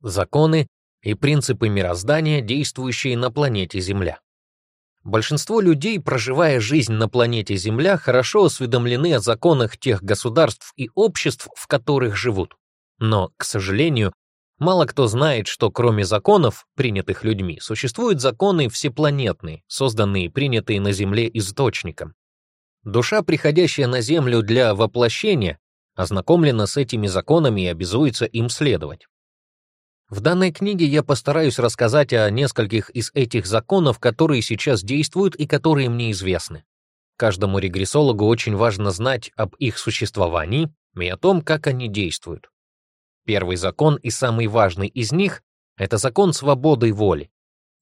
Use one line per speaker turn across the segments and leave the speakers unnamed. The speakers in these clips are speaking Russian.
законы и принципы мироздания, действующие на планете Земля. Большинство людей, проживая жизнь на планете Земля, хорошо осведомлены о законах тех государств и обществ, в которых живут. Но, к сожалению, мало кто знает, что кроме законов, принятых людьми, существуют законы всепланетные, созданные и принятые на Земле источником. Душа, приходящая на Землю для воплощения, ознакомлена с этими законами и обязуется им следовать. В данной книге я постараюсь рассказать о нескольких из этих законов, которые сейчас действуют и которые мне известны. Каждому регрессологу очень важно знать об их существовании и о том, как они действуют. Первый закон и самый важный из них — это закон свободы воли.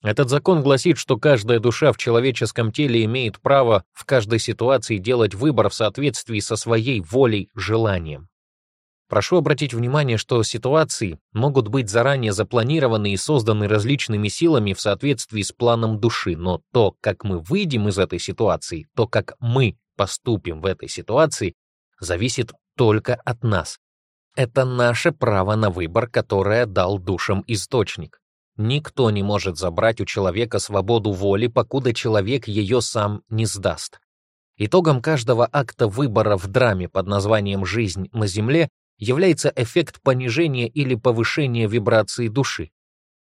Этот закон гласит, что каждая душа в человеческом теле имеет право в каждой ситуации делать выбор в соответствии со своей волей, желанием. Прошу обратить внимание, что ситуации могут быть заранее запланированы и созданы различными силами в соответствии с планом души, но то, как мы выйдем из этой ситуации, то, как мы поступим в этой ситуации, зависит только от нас. Это наше право на выбор, которое дал душам источник. Никто не может забрать у человека свободу воли, покуда человек ее сам не сдаст. Итогом каждого акта выбора в драме под названием «Жизнь на Земле» является эффект понижения или повышения вибрации души.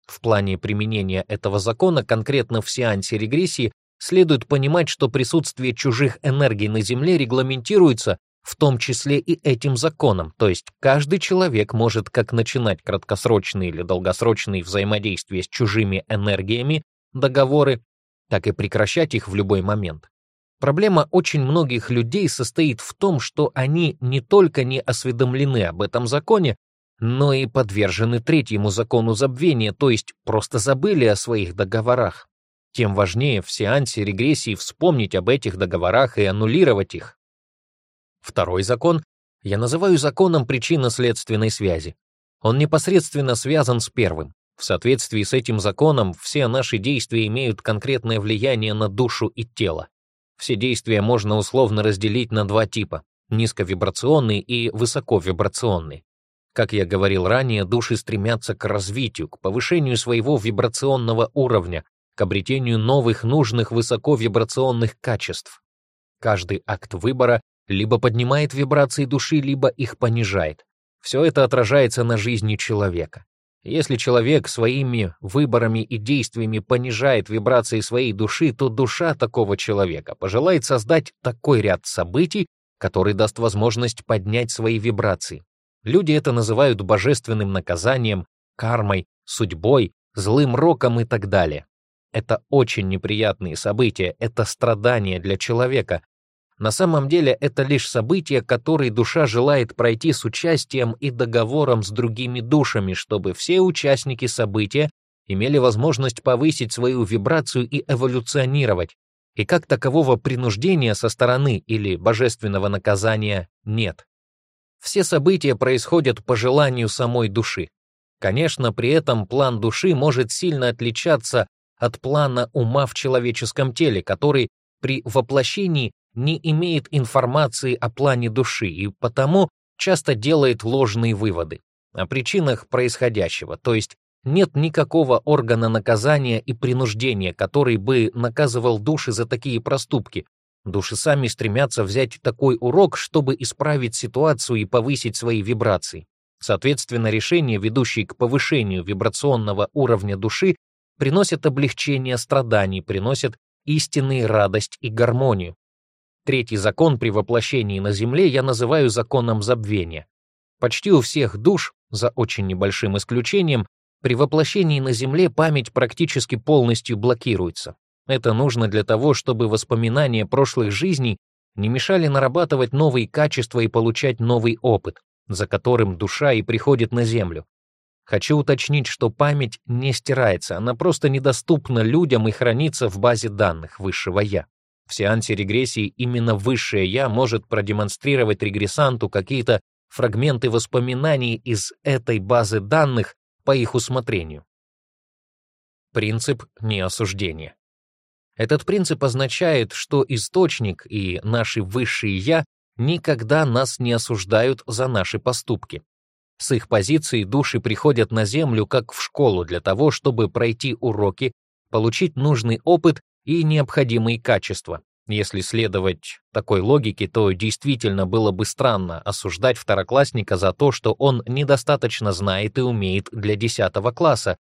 В плане применения этого закона конкретно в сеансе регрессии следует понимать, что присутствие чужих энергий на Земле регламентируется в том числе и этим законом, то есть каждый человек может как начинать краткосрочные или долгосрочные взаимодействия с чужими энергиями, договоры, так и прекращать их в любой момент. Проблема очень многих людей состоит в том, что они не только не осведомлены об этом законе, но и подвержены третьему закону забвения, то есть просто забыли о своих договорах. Тем важнее в сеансе регрессии вспомнить об этих договорах и аннулировать их. Второй закон я называю законом причинно-следственной связи. Он непосредственно связан с первым. В соответствии с этим законом все наши действия имеют конкретное влияние на душу и тело. Все действия можно условно разделить на два типа – низковибрационный и высоковибрационный. Как я говорил ранее, души стремятся к развитию, к повышению своего вибрационного уровня, к обретению новых нужных высоковибрационных качеств. Каждый акт выбора либо поднимает вибрации души, либо их понижает. Все это отражается на жизни человека. Если человек своими выборами и действиями понижает вибрации своей души, то душа такого человека пожелает создать такой ряд событий, который даст возможность поднять свои вибрации. Люди это называют божественным наказанием, кармой, судьбой, злым роком и так далее. Это очень неприятные события, это страдания для человека, на самом деле это лишь событие, которое душа желает пройти с участием и договором с другими душами, чтобы все участники события имели возможность повысить свою вибрацию и эволюционировать. И как такового принуждения со стороны или божественного наказания нет. Все события происходят по желанию самой души. Конечно, при этом план души может сильно отличаться от плана ума в человеческом теле, который при воплощении не имеет информации о плане души и потому часто делает ложные выводы о причинах происходящего, то есть нет никакого органа наказания и принуждения, который бы наказывал души за такие проступки. Души сами стремятся взять такой урок, чтобы исправить ситуацию и повысить свои вибрации. Соответственно, решения, ведущие к повышению вибрационного уровня души, приносят облегчение страданий, приносят истинной радость и гармонию. Третий закон при воплощении на Земле я называю законом забвения. Почти у всех душ, за очень небольшим исключением, при воплощении на Земле память практически полностью блокируется. Это нужно для того, чтобы воспоминания прошлых жизней не мешали нарабатывать новые качества и получать новый опыт, за которым душа и приходит на Землю. Хочу уточнить, что память не стирается, она просто недоступна людям и хранится в базе данных высшего «Я». В сеансе регрессии именно высшее «я» может продемонстрировать регрессанту какие-то фрагменты воспоминаний из этой базы данных по их усмотрению. Принцип неосуждения. Этот принцип означает, что источник и наши высшие «я» никогда нас не осуждают за наши поступки. С их позиций души приходят на Землю как в школу для того, чтобы пройти уроки, получить нужный опыт и необходимые качества. Если следовать такой логике, то действительно было бы странно осуждать второклассника за то, что он недостаточно знает и умеет для 10 класса,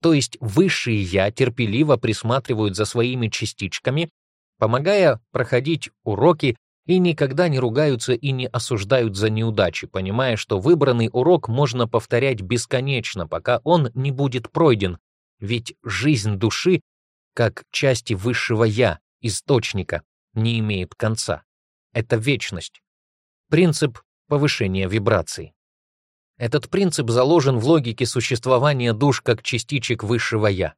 то есть высшие «я» терпеливо присматривают за своими частичками, помогая проходить уроки и никогда не ругаются и не осуждают за неудачи, понимая, что выбранный урок можно повторять бесконечно, пока он не будет пройден, ведь жизнь души как части высшего «я», источника, не имеет конца. Это вечность. Принцип повышения вибраций. Этот принцип заложен в логике существования душ как частичек высшего «я».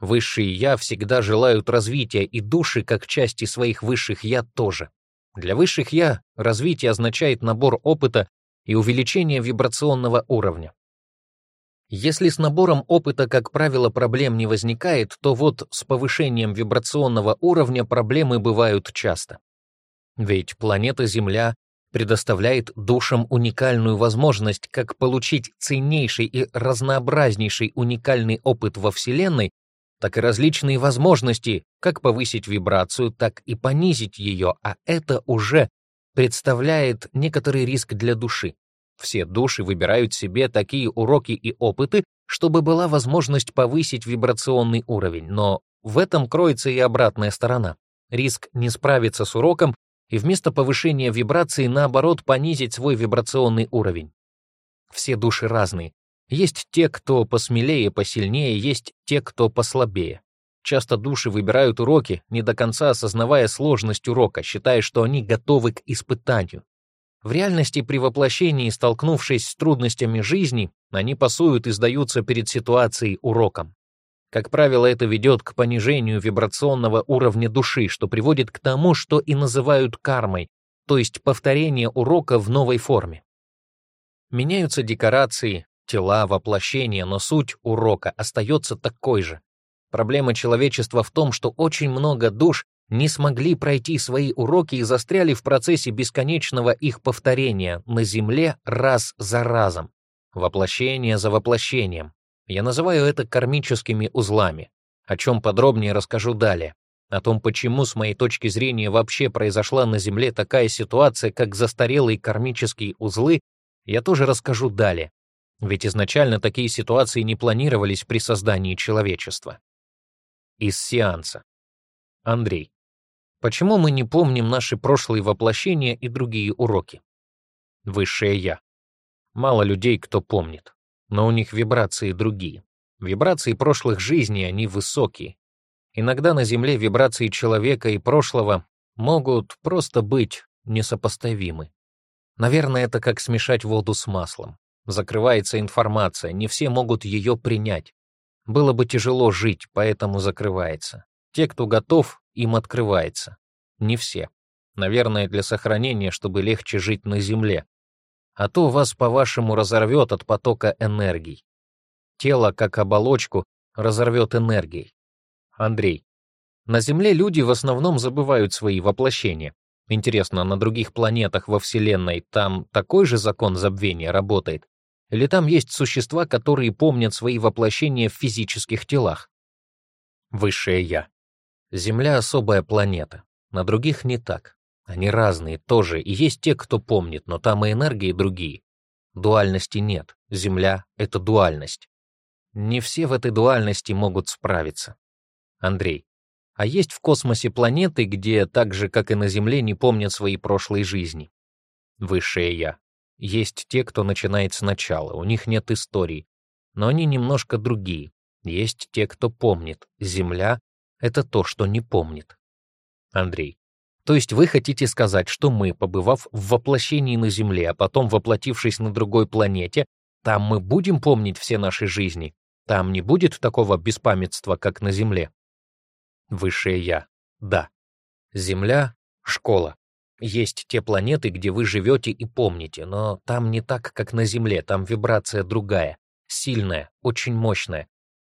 Высшие «я» всегда желают развития, и души, как части своих высших «я», тоже. Для высших «я» развитие означает набор опыта и увеличение вибрационного уровня. Если с набором опыта, как правило, проблем не возникает, то вот с повышением вибрационного уровня проблемы бывают часто. Ведь планета Земля предоставляет душам уникальную возможность как получить ценнейший и разнообразнейший уникальный опыт во Вселенной, так и различные возможности, как повысить вибрацию, так и понизить ее, а это уже представляет некоторый риск для души. Все души выбирают себе такие уроки и опыты, чтобы была возможность повысить вибрационный уровень, но в этом кроется и обратная сторона. Риск не справиться с уроком и вместо повышения вибрации, наоборот, понизить свой вибрационный уровень. Все души разные. Есть те, кто посмелее, посильнее, есть те, кто послабее. Часто души выбирают уроки, не до конца осознавая сложность урока, считая, что они готовы к испытанию. В реальности при воплощении, столкнувшись с трудностями жизни, они пасуют и сдаются перед ситуацией уроком. Как правило, это ведет к понижению вибрационного уровня души, что приводит к тому, что и называют кармой, то есть повторение урока в новой форме. Меняются декорации, тела, воплощения, но суть урока остается такой же. Проблема человечества в том, что очень много душ не смогли пройти свои уроки и застряли в процессе бесконечного их повторения на Земле раз за разом, воплощение за воплощением. Я называю это кармическими узлами, о чем подробнее расскажу далее. О том, почему, с моей точки зрения, вообще произошла на Земле такая ситуация, как застарелые кармические узлы, я тоже расскажу далее. Ведь изначально такие ситуации не планировались при создании человечества. Из сеанса. Андрей. Почему мы не помним наши прошлые воплощения и другие уроки? Высшее Я. Мало людей, кто помнит, но у них вибрации другие. Вибрации прошлых жизней, они высокие. Иногда на Земле вибрации человека и прошлого могут просто быть несопоставимы. Наверное, это как смешать воду с маслом. Закрывается информация, не все могут ее принять. Было бы тяжело жить, поэтому закрывается. Те, кто готов, им открывается. Не все. Наверное, для сохранения, чтобы легче жить на Земле. А то вас, по-вашему, разорвет от потока энергий. Тело, как оболочку, разорвет энергией. Андрей. На Земле люди в основном забывают свои воплощения. Интересно, на других планетах во Вселенной там такой же закон забвения работает? Или там есть существа, которые помнят свои воплощения в физических телах? Высшее Я. Земля — особая планета. На других не так. Они разные тоже, и есть те, кто помнит, но там и энергии другие. Дуальности нет. Земля — это дуальность. Не все в этой дуальности могут справиться. Андрей. А есть в космосе планеты, где так же, как и на Земле, не помнят свои прошлые жизни. Высшее Я. Есть те, кто начинает сначала, у них нет истории, но они немножко другие. Есть те, кто помнит, Земля это то, что не помнит. Андрей. То есть вы хотите сказать, что мы, побывав в воплощении на Земле, а потом воплотившись на другой планете, там мы будем помнить все наши жизни? Там не будет такого беспамятства, как на Земле? Высшее Я. Да. Земля — школа. Есть те планеты, где вы живете и помните, но там не так, как на Земле, там вибрация другая, сильная, очень мощная.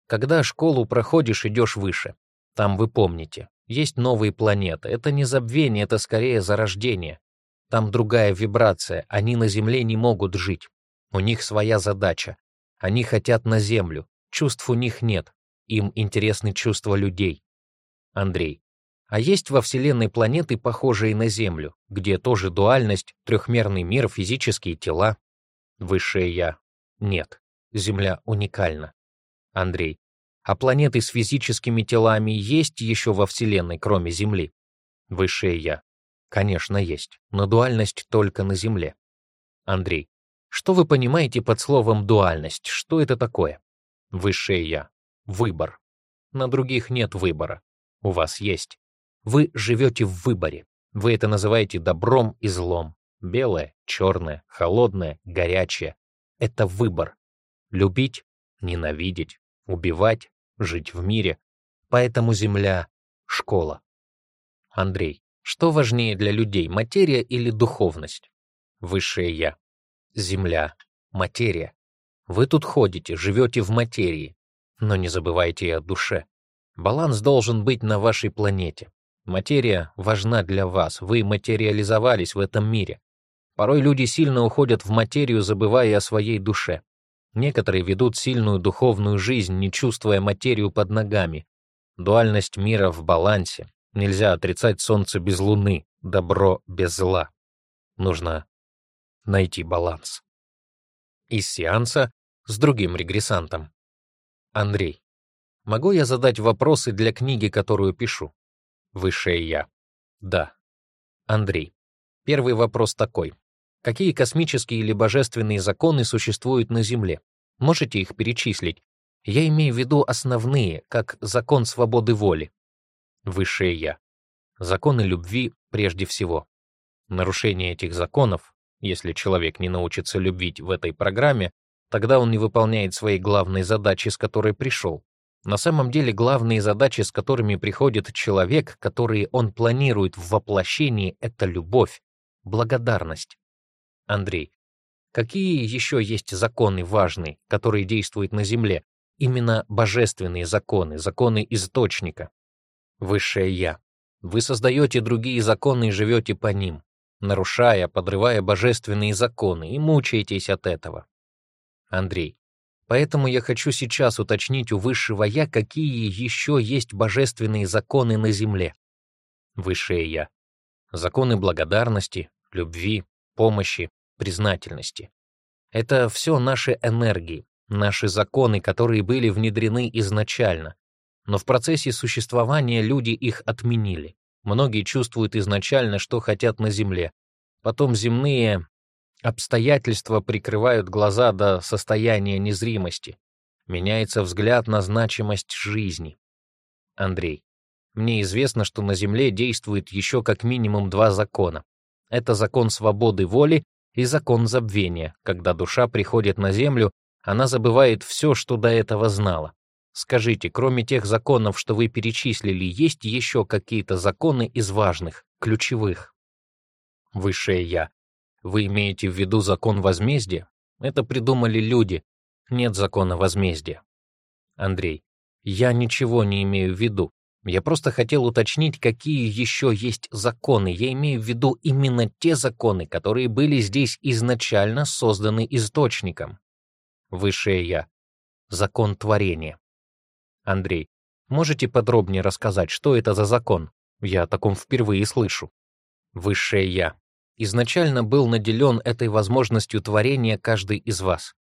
Когда школу проходишь, идешь выше. Там вы помните, есть новые планеты. Это не забвение, это скорее зарождение. Там другая вибрация, они на Земле не могут жить. У них своя задача. Они хотят на Землю. Чувств у них нет. Им интересны чувства людей. Андрей. А есть во Вселенной планеты, похожие на Землю, где тоже дуальность, трехмерный мир, физические тела? Высшее Я. Нет. Земля уникальна. Андрей а планеты с физическими телами есть еще во Вселенной, кроме Земли? Высшее Я. Конечно, есть, но дуальность только на Земле. Андрей. Что вы понимаете под словом «дуальность»? Что это такое? Высшее Я. Выбор. На других нет выбора. У вас есть. Вы живете в выборе. Вы это называете добром и злом. Белое, черное, холодное, горячее. Это выбор. Любить, ненавидеть, убивать, жить в мире, поэтому Земля — школа. Андрей, что важнее для людей, материя или духовность? Высшее Я. Земля — материя. Вы тут ходите, живете в материи, но не забывайте и о душе. Баланс должен быть на вашей планете. Материя важна для вас, вы материализовались в этом мире. Порой люди сильно уходят в материю, забывая о своей душе. Некоторые ведут сильную духовную жизнь, не чувствуя материю под ногами. Дуальность мира в балансе. Нельзя отрицать солнце без луны, добро без зла. Нужно найти баланс. Из сеанса с другим регрессантом. Андрей. Могу я задать вопросы для книги, которую пишу? Высшее Я. Да. Андрей. Первый вопрос такой. Какие космические или божественные законы существуют на Земле? Можете их перечислить? Я имею в виду основные, как закон свободы воли. Высшее Я. Законы любви прежде всего. Нарушение этих законов, если человек не научится любить в этой программе, тогда он не выполняет своей главной задачи, с которой пришел. На самом деле главные задачи, с которыми приходит человек, которые он планирует в воплощении, это любовь, благодарность. Андрей, Какие еще есть законы важные, которые действуют на Земле? Именно божественные законы, законы источника. Высшее Я. Вы создаете другие законы и живете по ним, нарушая, подрывая божественные законы, и мучаетесь от этого. Андрей. Поэтому я хочу сейчас уточнить у Высшего Я, какие еще есть божественные законы на Земле. Высшее Я. Законы благодарности, любви, помощи, признательности. Это все наши энергии, наши законы, которые были внедрены изначально, но в процессе существования люди их отменили. Многие чувствуют изначально, что хотят на Земле. Потом земные обстоятельства прикрывают глаза до состояния незримости. Меняется взгляд на значимость жизни. Андрей. Мне известно, что на Земле действует еще как минимум два закона. Это закон свободы воли и закон забвения. Когда душа приходит на землю, она забывает все, что до этого знала. Скажите, кроме тех законов, что вы перечислили, есть еще какие-то законы из важных, ключевых? Высшее Я. Вы имеете в виду закон возмездия? Это придумали люди. Нет закона возмездия. Андрей. Я ничего не имею в виду. Я просто хотел уточнить, какие еще есть законы. Я имею в виду именно те законы, которые были здесь изначально созданы источником. Высшее Я. Закон творения. Андрей, можете подробнее рассказать, что это за закон? Я о таком впервые слышу. Высшее Я. Изначально был наделен этой возможностью творения каждый из вас.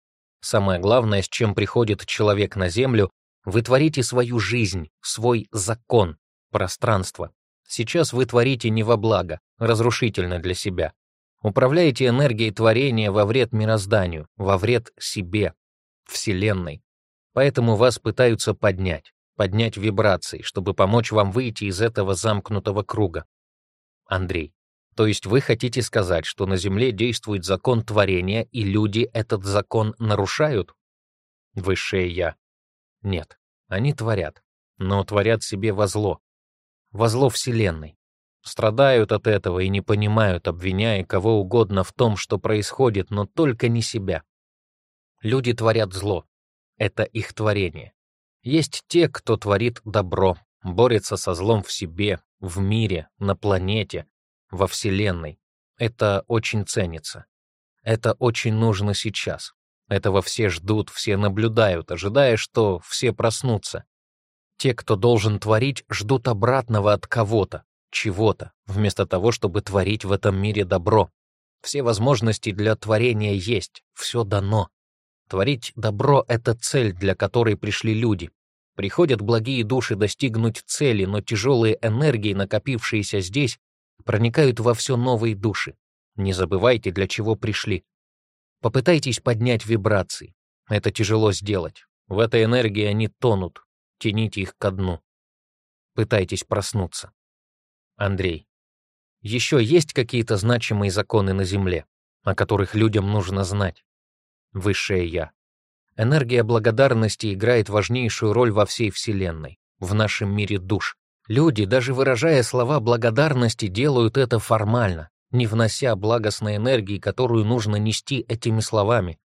Самое главное, с чем приходит человек на Землю, вы творите свою жизнь, свой закон, пространство. Сейчас вы творите не во благо, разрушительно для себя. Управляете энергией творения во вред мирозданию, во вред себе, Вселенной. Поэтому вас пытаются поднять, поднять вибрации, чтобы помочь вам выйти из этого замкнутого круга. Андрей. То есть вы хотите сказать, что на Земле действует закон творения, и люди этот закон нарушают? Высшее Я. Нет, они творят, но творят себе во зло. Во зло Вселенной. Страдают от этого и не понимают, обвиняя кого угодно в том, что происходит, но только не себя. Люди творят зло. Это их творение. Есть те, кто творит добро, борется со злом в себе, в мире, на планете, во Вселенной. Это очень ценится. Это очень нужно сейчас. Этого все ждут, все наблюдают, ожидая, что все проснутся. Те, кто должен творить, ждут обратного от кого-то, чего-то, вместо того, чтобы творить в этом мире добро. Все возможности для творения есть, все дано. Творить добро — это цель, для которой пришли люди. Приходят благие души достигнуть цели, но тяжелые энергии, накопившиеся здесь, проникают во все новые души. Не забывайте, для чего пришли. Попытайтесь поднять вибрации. Это тяжело сделать. В этой энергии они тонут. Тяните их ко дну. Пытайтесь проснуться. Андрей. Еще есть какие-то значимые законы на Земле, о которых людям нужно знать. Высшее Я. Энергия благодарности играет важнейшую роль во всей Вселенной, в нашем мире душ. Люди, даже выражая слова благодарности, делают это формально, не внося благостной энергии, которую нужно нести этими словами.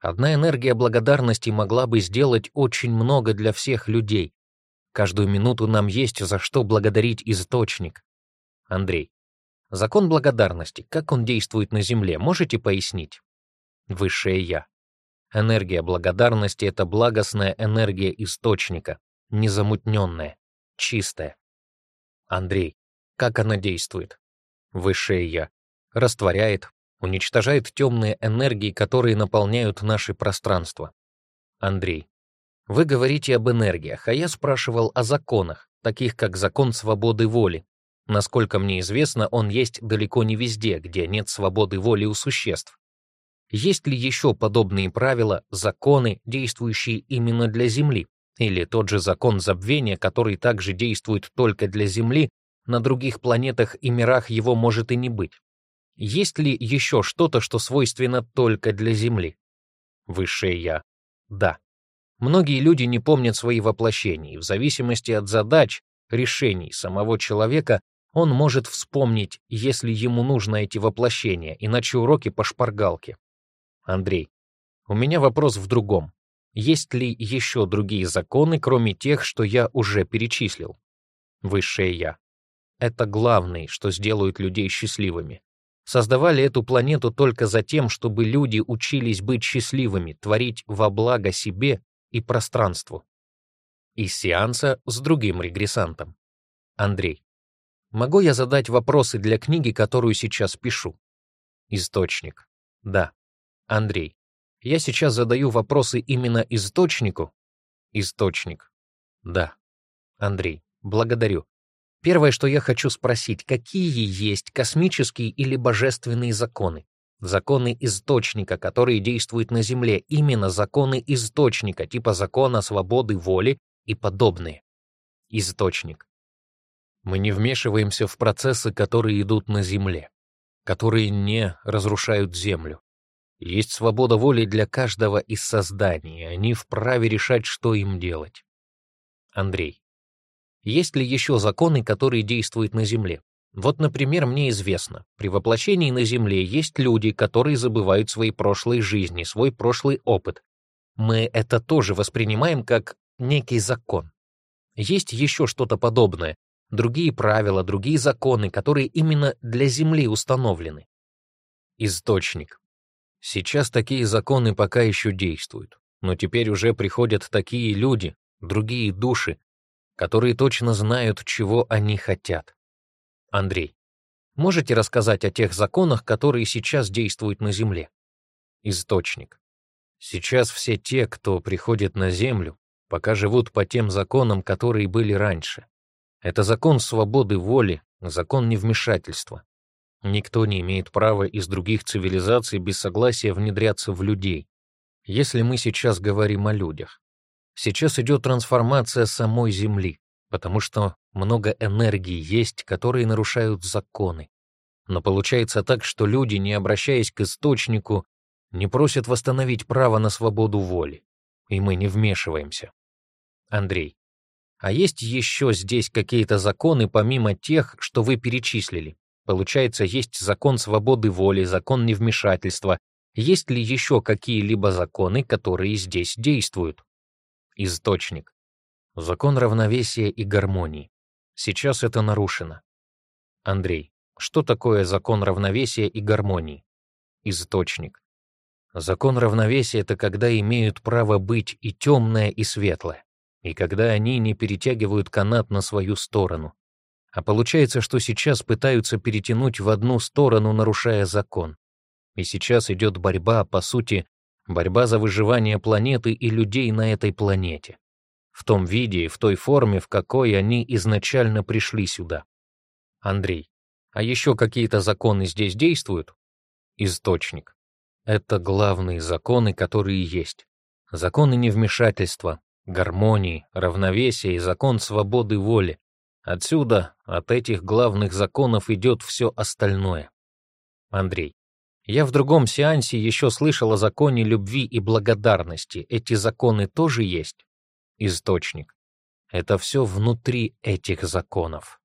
Одна энергия благодарности могла бы сделать очень много для всех людей. Каждую минуту нам есть за что благодарить источник. Андрей. Закон благодарности, как он действует на Земле, можете пояснить? Высшее Я. Энергия благодарности — это благостная энергия источника, незамутненная, чистая. Андрей. Как она действует? высшее «Я», растворяет, уничтожает темные энергии, которые наполняют наши пространства. Андрей. Вы говорите об энергиях, а я спрашивал о законах, таких как закон свободы воли. Насколько мне известно, он есть далеко не везде, где нет свободы воли у существ. Есть ли еще подобные правила, законы, действующие именно для Земли? Или тот же закон забвения, который также действует только для Земли, на других планетах и мирах его может и не быть. Есть ли еще что-то, что свойственно только для Земли? Высшее Я. Да. Многие люди не помнят свои воплощения, и в зависимости от задач, решений самого человека, он может вспомнить, если ему нужно эти воплощения, иначе уроки по шпаргалке. Андрей, у меня вопрос в другом. Есть ли еще другие законы, кроме тех, что я уже перечислил? Высшее Я это главное, что сделают людей счастливыми. Создавали эту планету только за тем, чтобы люди учились быть счастливыми, творить во благо себе и пространству. Из сеанса с другим регрессантом. Андрей. Могу я задать вопросы для книги, которую сейчас пишу? Источник. Да. Андрей. Я сейчас задаю вопросы именно источнику? Источник. Да. Андрей. Благодарю. Первое, что я хочу спросить, какие есть космические или божественные законы? Законы источника, которые действуют на Земле, именно законы источника, типа закона свободы воли и подобные. Источник. Мы не вмешиваемся в процессы, которые идут на Земле, которые не разрушают Землю. Есть свобода воли для каждого из созданий, они вправе решать, что им делать. Андрей. Есть ли еще законы, которые действуют на Земле? Вот, например, мне известно, при воплощении на Земле есть люди, которые забывают свои прошлые жизни, свой прошлый опыт. Мы это тоже воспринимаем как некий закон. Есть еще что-то подобное, другие правила, другие законы, которые именно для Земли установлены. Источник. Сейчас такие законы пока еще действуют, но теперь уже приходят такие люди, другие души, которые точно знают, чего они хотят. Андрей, можете рассказать о тех законах, которые сейчас действуют на Земле? Источник. Сейчас все те, кто приходит на Землю, пока живут по тем законам, которые были раньше. Это закон свободы воли, закон невмешательства. Никто не имеет права из других цивилизаций без согласия внедряться в людей. Если мы сейчас говорим о людях, Сейчас идет трансформация самой Земли, потому что много энергии есть, которые нарушают законы. Но получается так, что люди, не обращаясь к источнику, не просят восстановить право на свободу воли. И мы не вмешиваемся. Андрей, а есть еще здесь какие-то законы помимо тех, что вы перечислили? Получается, есть закон свободы воли, закон невмешательства. Есть ли еще какие-либо законы, которые здесь действуют? источник, закон равновесия и гармонии. Сейчас это нарушено. Андрей, что такое закон равновесия и гармонии? Источник. Закон равновесия — это когда имеют право быть и темное, и светлое, и когда они не перетягивают канат на свою сторону. А получается, что сейчас пытаются перетянуть в одну сторону, нарушая закон. И сейчас идет борьба, по сути, борьба за выживание планеты и людей на этой планете, в том виде и в той форме, в какой они изначально пришли сюда. Андрей, а еще какие-то законы здесь действуют? Источник. Это главные законы, которые есть. Законы невмешательства, гармонии, равновесия и закон свободы воли. Отсюда, от этих главных законов идет все остальное. Андрей, я в другом сеансе еще слышал о законе любви и благодарности. Эти законы тоже есть? Источник. Это все внутри этих законов.